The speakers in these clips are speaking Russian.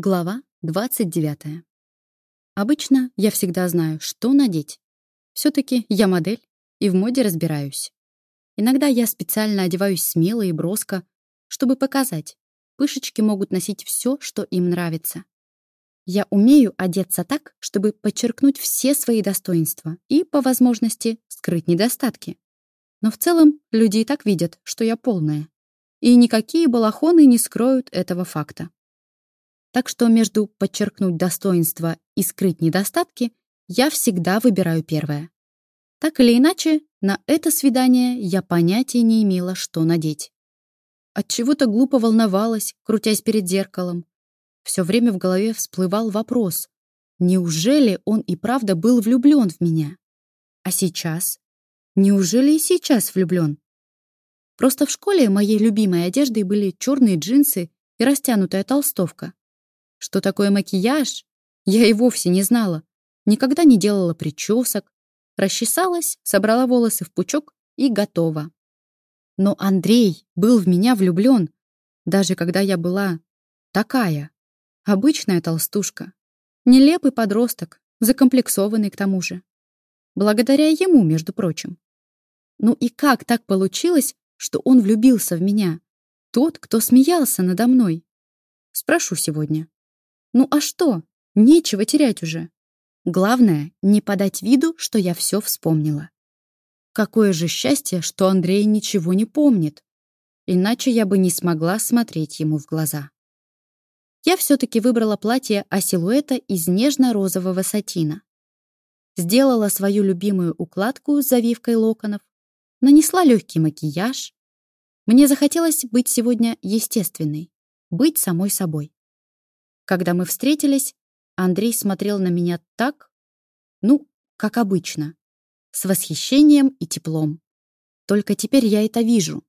Глава 29. Обычно я всегда знаю, что надеть. Все-таки я модель и в моде разбираюсь. Иногда я специально одеваюсь смело и броско, чтобы показать, пышечки могут носить все, что им нравится. Я умею одеться так, чтобы подчеркнуть все свои достоинства и, по возможности, скрыть недостатки. Но в целом люди и так видят, что я полная. И никакие балахоны не скроют этого факта. Так что между подчеркнуть достоинства и скрыть недостатки я всегда выбираю первое. Так или иначе, на это свидание я понятия не имела, что надеть. От чего то глупо волновалась, крутясь перед зеркалом. Все время в голове всплывал вопрос. Неужели он и правда был влюблен в меня? А сейчас? Неужели и сейчас влюблен? Просто в школе моей любимой одеждой были черные джинсы и растянутая толстовка. Что такое макияж? Я и вовсе не знала. Никогда не делала причесок. Расчесалась, собрала волосы в пучок и готова. Но Андрей был в меня влюблен, даже когда я была такая, обычная толстушка. Нелепый подросток, закомплексованный к тому же. Благодаря ему, между прочим. Ну и как так получилось, что он влюбился в меня? Тот, кто смеялся надо мной? Спрошу сегодня. Ну а что? Нечего терять уже. Главное, не подать виду, что я все вспомнила. Какое же счастье, что Андрей ничего не помнит. Иначе я бы не смогла смотреть ему в глаза. Я все-таки выбрала платье асилуэта из нежно-розового сатина. Сделала свою любимую укладку с завивкой локонов, нанесла легкий макияж. Мне захотелось быть сегодня естественной, быть самой собой. Когда мы встретились, Андрей смотрел на меня так, ну, как обычно, с восхищением и теплом. Только теперь я это вижу.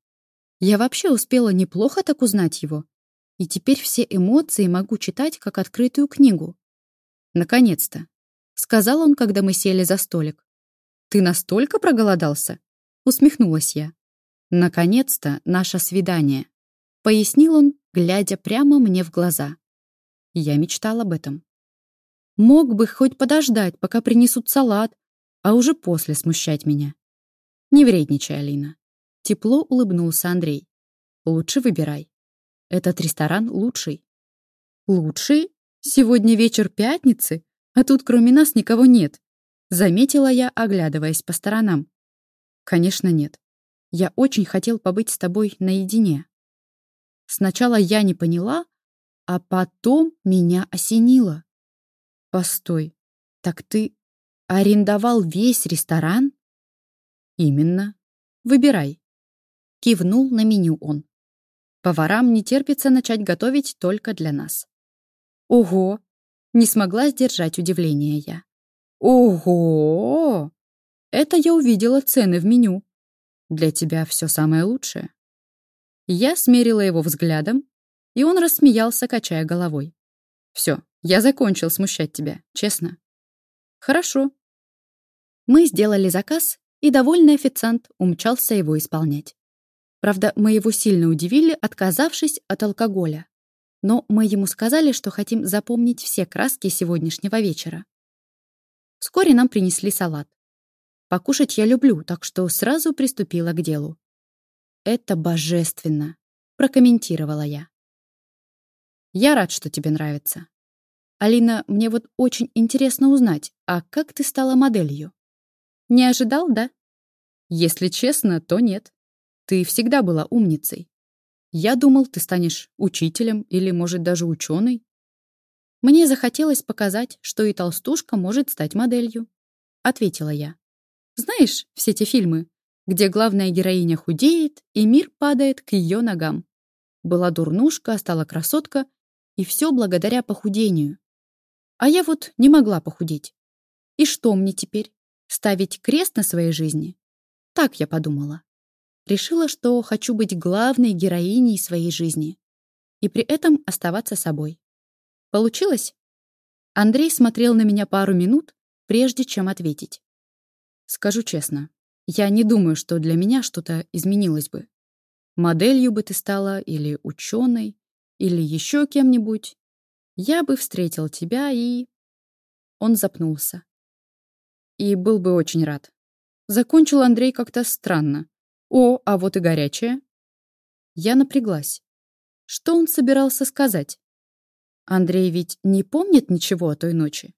Я вообще успела неплохо так узнать его, и теперь все эмоции могу читать как открытую книгу. Наконец-то, сказал он, когда мы сели за столик. Ты настолько проголодался? усмехнулась я. Наконец-то наше свидание, пояснил он, глядя прямо мне в глаза. Я мечтал об этом. Мог бы хоть подождать, пока принесут салат, а уже после смущать меня. Не вредничай, Алина. Тепло улыбнулся Андрей. Лучше выбирай. Этот ресторан лучший. Лучший? Сегодня вечер пятницы, а тут кроме нас никого нет. Заметила я, оглядываясь по сторонам. Конечно, нет. Я очень хотел побыть с тобой наедине. Сначала я не поняла, а потом меня осенило. Постой, так ты арендовал весь ресторан? Именно. Выбирай. Кивнул на меню он. Поварам не терпится начать готовить только для нас. Ого! Не смогла сдержать удивление я. Ого! Это я увидела цены в меню. Для тебя все самое лучшее. Я смерила его взглядом и он рассмеялся, качая головой. Все, я закончил смущать тебя, честно. Хорошо. Мы сделали заказ, и довольный официант умчался его исполнять. Правда, мы его сильно удивили, отказавшись от алкоголя. Но мы ему сказали, что хотим запомнить все краски сегодняшнего вечера. Вскоре нам принесли салат. Покушать я люблю, так что сразу приступила к делу. «Это божественно», — прокомментировала я. Я рад, что тебе нравится. Алина, мне вот очень интересно узнать, а как ты стала моделью? Не ожидал, да? Если честно, то нет. Ты всегда была умницей. Я думал, ты станешь учителем или, может, даже ученой. Мне захотелось показать, что и толстушка может стать моделью. Ответила я. Знаешь, все те фильмы, где главная героиня худеет, и мир падает к ее ногам. Была дурнушка, стала красотка — и все благодаря похудению. А я вот не могла похудеть. И что мне теперь? Ставить крест на своей жизни? Так я подумала. Решила, что хочу быть главной героиней своей жизни. И при этом оставаться собой. Получилось? Андрей смотрел на меня пару минут, прежде чем ответить. Скажу честно, я не думаю, что для меня что-то изменилось бы. Моделью бы ты стала или ученой, или еще кем-нибудь. Я бы встретил тебя и... Он запнулся. И был бы очень рад. Закончил Андрей как-то странно. О, а вот и горячее. Я напряглась. Что он собирался сказать? Андрей ведь не помнит ничего о той ночи.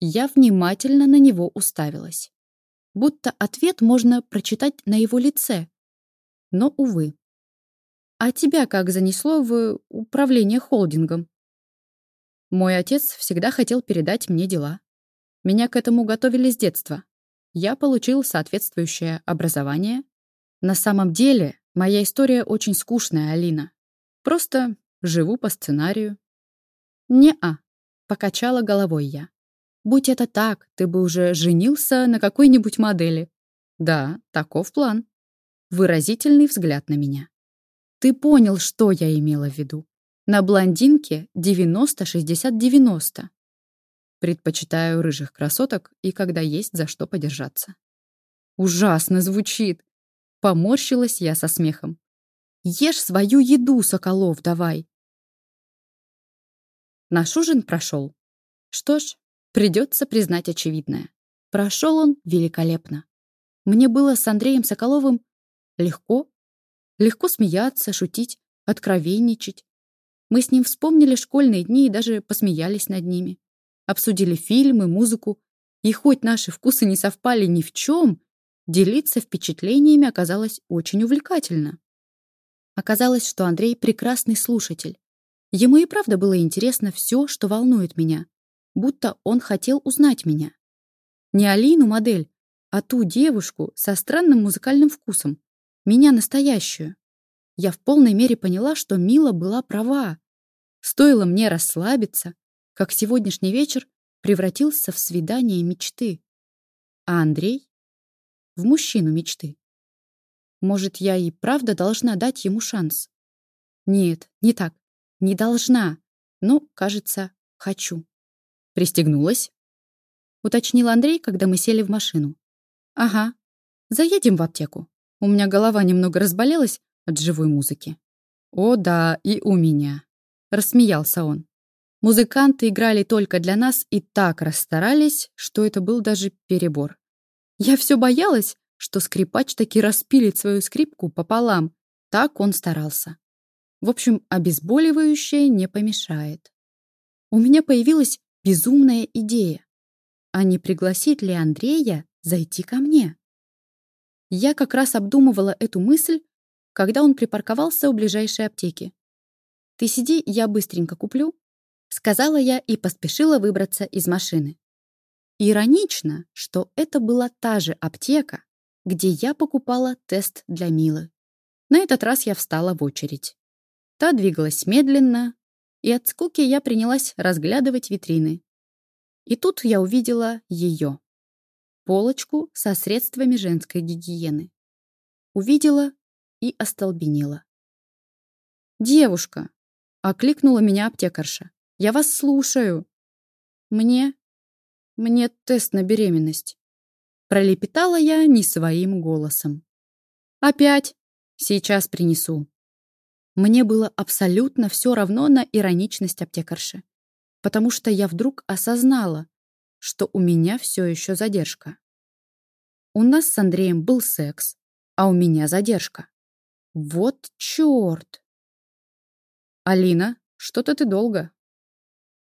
Я внимательно на него уставилась. Будто ответ можно прочитать на его лице. Но, увы. А тебя как занесло в управление холдингом? Мой отец всегда хотел передать мне дела. Меня к этому готовили с детства. Я получил соответствующее образование. На самом деле, моя история очень скучная, Алина. Просто живу по сценарию. «Не-а», — покачала головой я. «Будь это так, ты бы уже женился на какой-нибудь модели». «Да, таков план». Выразительный взгляд на меня. «Ты понял, что я имела в виду. На блондинке 90-60-90. Предпочитаю рыжих красоток и когда есть за что подержаться». «Ужасно звучит!» Поморщилась я со смехом. «Ешь свою еду, Соколов, давай!» Наш ужин прошел. Что ж, придется признать очевидное. Прошел он великолепно. Мне было с Андреем Соколовым легко. Легко смеяться, шутить, откровенничать. Мы с ним вспомнили школьные дни и даже посмеялись над ними. Обсудили фильмы, музыку. И хоть наши вкусы не совпали ни в чем, делиться впечатлениями оказалось очень увлекательно. Оказалось, что Андрей прекрасный слушатель. Ему и правда было интересно все, что волнует меня, будто он хотел узнать меня. Не Алину модель, а ту девушку со странным музыкальным вкусом, меня настоящую. Я в полной мере поняла, что Мила была права. Стоило мне расслабиться, как сегодняшний вечер превратился в свидание мечты. А Андрей — в мужчину мечты. Может, я и правда должна дать ему шанс? Нет, не так. Не должна. Но, кажется, хочу. Пристегнулась? Уточнил Андрей, когда мы сели в машину. Ага. Заедем в аптеку. У меня голова немного разболелась от живой музыки. О да, и у меня. Рассмеялся он. Музыканты играли только для нас и так расстарались, что это был даже перебор. Я все боялась, что скрипач таки распилит свою скрипку пополам. Так он старался. В общем, обезболивающее не помешает. У меня появилась безумная идея. А не пригласить ли Андрея зайти ко мне? Я как раз обдумывала эту мысль, когда он припарковался у ближайшей аптеки. «Ты сиди, я быстренько куплю», — сказала я и поспешила выбраться из машины. Иронично, что это была та же аптека, где я покупала тест для Милы. На этот раз я встала в очередь. Та двигалась медленно, и от скуки я принялась разглядывать витрины. И тут я увидела ее. Полочку со средствами женской гигиены. Увидела и остолбенела. «Девушка!» — окликнула меня аптекарша. «Я вас слушаю!» «Мне... мне тест на беременность!» Пролепетала я не своим голосом. «Опять! Сейчас принесу!» Мне было абсолютно все равно на ироничность аптекарши, потому что я вдруг осознала, что у меня все еще задержка. У нас с Андреем был секс, а у меня задержка. Вот черт! Алина, что-то ты долго.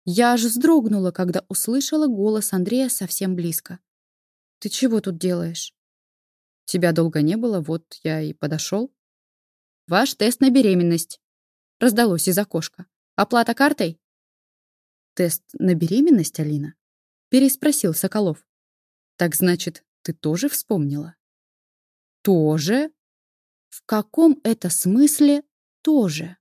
Я аж вздрогнула, когда услышала голос Андрея совсем близко. Ты чего тут делаешь? Тебя долго не было, вот я и подошел. Ваш тест на беременность. Раздалось из окошка. Оплата картой? Тест на беременность, Алина? Переспросил Соколов. Так значит, ты тоже вспомнила? Тоже? В каком это смысле тоже?